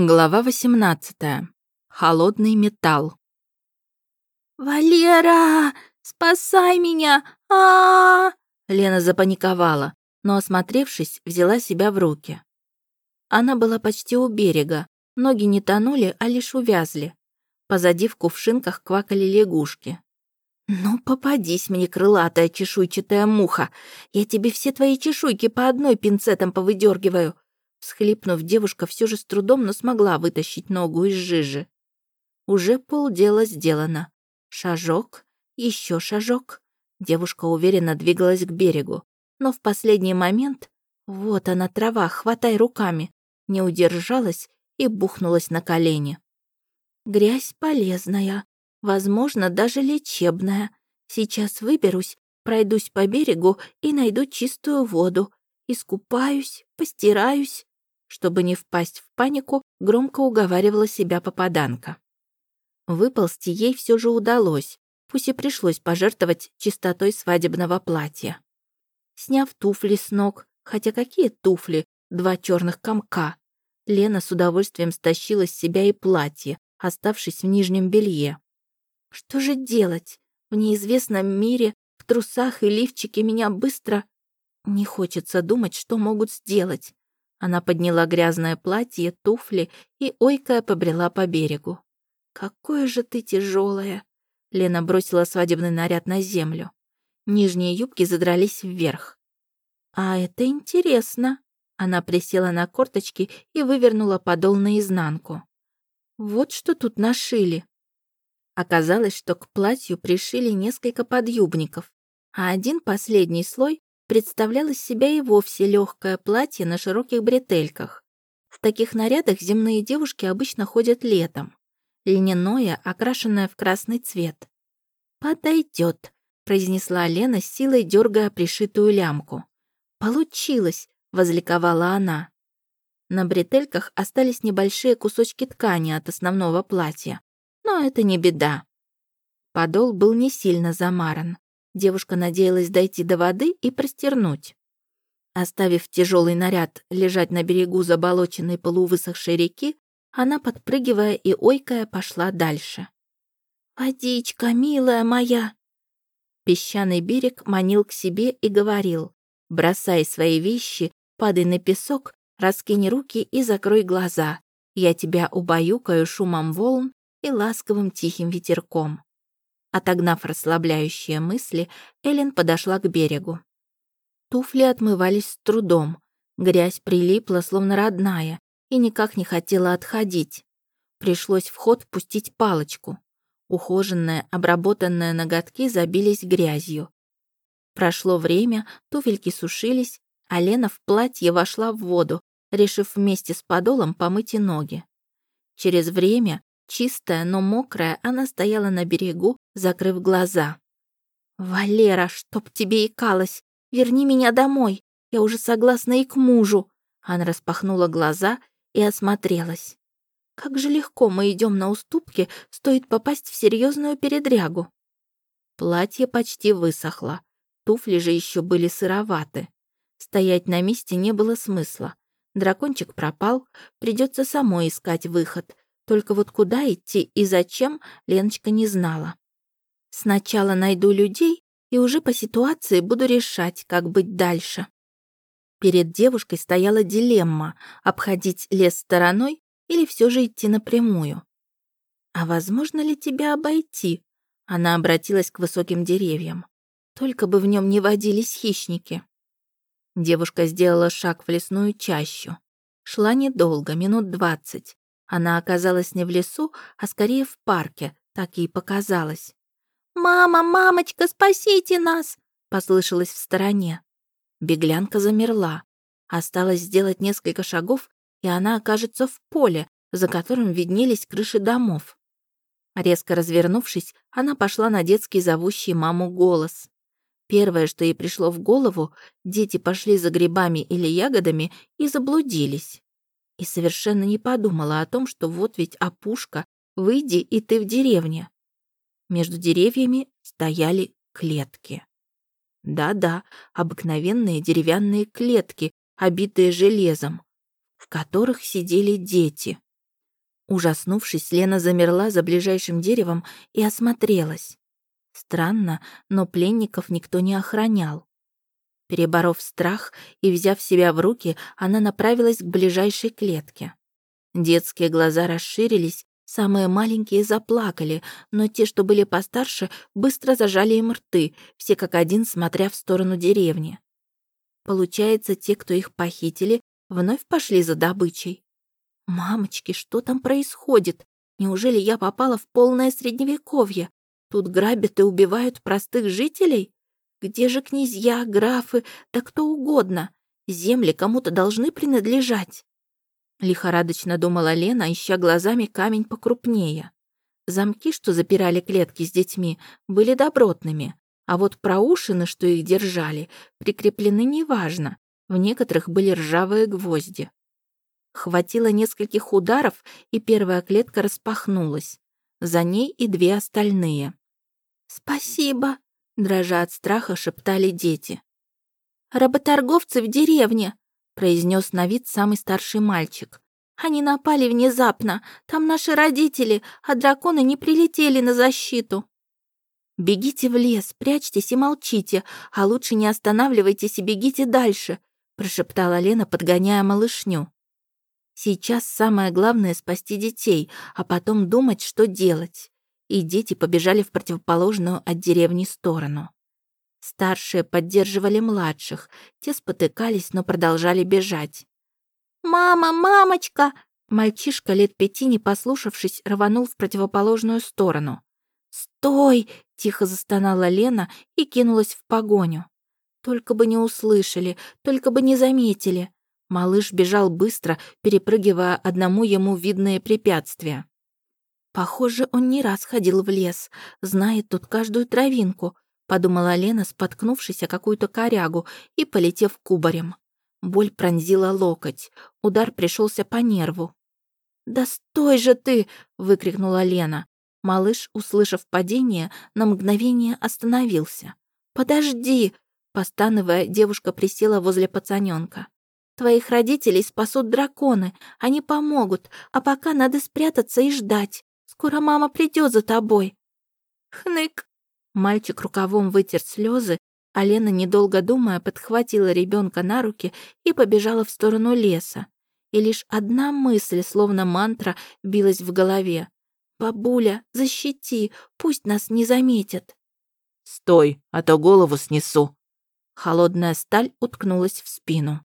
Глава 18. Холодный металл. «Валера, спасай меня! а, -а, -а Лена запаниковала, но, осмотревшись, взяла себя в руки. Она была почти у берега, ноги не тонули, а лишь увязли. Позади в кувшинках квакали лягушки. «Ну, попадись мне, крылатая чешуйчатая муха! Я тебе все твои чешуйки по одной пинцетом повыдергиваю!» Всхлипнув, девушка все же с трудом, но смогла вытащить ногу из жижи. Уже полдела сделано. Шажок, еще шажок. Девушка уверенно двигалась к берегу, но в последний момент... Вот она, трава, хватай руками. Не удержалась и бухнулась на колени. Грязь полезная, возможно, даже лечебная. Сейчас выберусь, пройдусь по берегу и найду чистую воду. Искупаюсь, постираюсь. Чтобы не впасть в панику, громко уговаривала себя попаданка. Выползти ей все же удалось, пусть и пришлось пожертвовать чистотой свадебного платья. Сняв туфли с ног, хотя какие туфли, два черных комка, Лена с удовольствием стащила с себя и платье, оставшись в нижнем белье. Что же делать? В неизвестном мире, в трусах и лифчике меня быстро... Не хочется думать, что могут сделать. Она подняла грязное платье, туфли и, ойкая, побрела по берегу. «Какое же ты тяжелая! Лена бросила свадебный наряд на землю. Нижние юбки задрались вверх. «А это интересно!» Она присела на корточки и вывернула подол наизнанку. «Вот что тут нашили!» Оказалось, что к платью пришили несколько подъюбников, а один последний слой представлял из себя и вовсе легкое платье на широких бретельках. В таких нарядах земные девушки обычно ходят летом. Льняное, окрашенное в красный цвет. «Подойдет», — произнесла Лена, силой дергая пришитую лямку. «Получилось», — возликовала она. На бретельках остались небольшие кусочки ткани от основного платья. Но это не беда. Подол был не сильно замаран. Девушка надеялась дойти до воды и простернуть. Оставив тяжелый наряд лежать на берегу заболоченной полувысохшей реки, она, подпрыгивая и ойкая, пошла дальше. «Водичка, милая моя!» Песчаный берег манил к себе и говорил, «Бросай свои вещи, падай на песок, раскинь руки и закрой глаза. Я тебя убаюкаю шумом волн и ласковым тихим ветерком». Отогнав расслабляющие мысли, Эллен подошла к берегу. Туфли отмывались с трудом. Грязь прилипла, словно родная, и никак не хотела отходить. Пришлось в ход пустить палочку. Ухоженные, обработанные ноготки забились грязью. Прошло время, туфельки сушились, а Лена в платье вошла в воду, решив вместе с подолом помыть и ноги. Через время Чистая, но мокрая, она стояла на берегу, закрыв глаза. «Валера, чтоб тебе икалось! Верни меня домой! Я уже согласна и к мужу!» Она распахнула глаза и осмотрелась. «Как же легко мы идем на уступки, стоит попасть в серьезную передрягу!» Платье почти высохло, туфли же еще были сыроваты. Стоять на месте не было смысла. Дракончик пропал, придется самой искать выход — только вот куда идти и зачем, Леночка не знала. Сначала найду людей и уже по ситуации буду решать, как быть дальше. Перед девушкой стояла дилемма — обходить лес стороной или все же идти напрямую. «А возможно ли тебя обойти?» Она обратилась к высоким деревьям. «Только бы в нем не водились хищники». Девушка сделала шаг в лесную чащу. Шла недолго, минут двадцать. Она оказалась не в лесу, а скорее в парке, так ей показалось. «Мама, мамочка, спасите нас!» — послышалось в стороне. Беглянка замерла. Осталось сделать несколько шагов, и она окажется в поле, за которым виднелись крыши домов. Резко развернувшись, она пошла на детский зовущий маму голос. Первое, что ей пришло в голову, дети пошли за грибами или ягодами и заблудились и совершенно не подумала о том, что вот ведь опушка, выйди и ты в деревне. Между деревьями стояли клетки. Да-да, обыкновенные деревянные клетки, обитые железом, в которых сидели дети. Ужаснувшись, Лена замерла за ближайшим деревом и осмотрелась. Странно, но пленников никто не охранял. Переборов страх и взяв себя в руки, она направилась к ближайшей клетке. Детские глаза расширились, самые маленькие заплакали, но те, что были постарше, быстро зажали им рты, все как один смотря в сторону деревни. Получается, те, кто их похитили, вновь пошли за добычей. «Мамочки, что там происходит? Неужели я попала в полное средневековье? Тут грабят и убивают простых жителей? Где же князья, графы, да кто угодно? Земли кому-то должны принадлежать». Лихорадочно думала Лена, ища глазами камень покрупнее. Замки, что запирали клетки с детьми, были добротными, а вот проушины, что их держали, прикреплены неважно. В некоторых были ржавые гвозди. Хватило нескольких ударов, и первая клетка распахнулась. За ней и две остальные. «Спасибо», — дрожа от страха, шептали дети. «Работорговцы в деревне», — произнес на вид самый старший мальчик. «Они напали внезапно. Там наши родители, а драконы не прилетели на защиту». «Бегите в лес, прячьтесь и молчите, а лучше не останавливайтесь и бегите дальше», прошептала Лена, подгоняя малышню. Сейчас самое главное — спасти детей, а потом думать, что делать. И дети побежали в противоположную от деревни сторону. Старшие поддерживали младших, те спотыкались, но продолжали бежать. «Мама, мамочка!» Мальчишка лет пяти, не послушавшись, рванул в противоположную сторону. «Стой!» — тихо застонала Лена и кинулась в погоню. Только бы не услышали, только бы не заметили. Малыш бежал быстро, перепрыгивая одному ему видные препятствия. Похоже, он не раз ходил в лес, знает тут каждую травинку, подумала Лена, споткнувшись о какую-то корягу и полетев кубарем. Боль пронзила локоть, удар пришелся по нерву. «Да стой же ты!» — выкрикнула Лена. Малыш, услышав падение, на мгновение остановился. «Подожди!» — постановая, девушка присела возле пацаненка. Твоих родителей спасут драконы, они помогут, а пока надо спрятаться и ждать. Скоро мама придет за тобой». «Хнык!» Мальчик рукавом вытер слезы, а Лена, недолго думая, подхватила ребенка на руки и побежала в сторону леса. И лишь одна мысль, словно мантра, билась в голове. «Бабуля, защити, пусть нас не заметят». «Стой, а то голову снесу». Холодная сталь уткнулась в спину.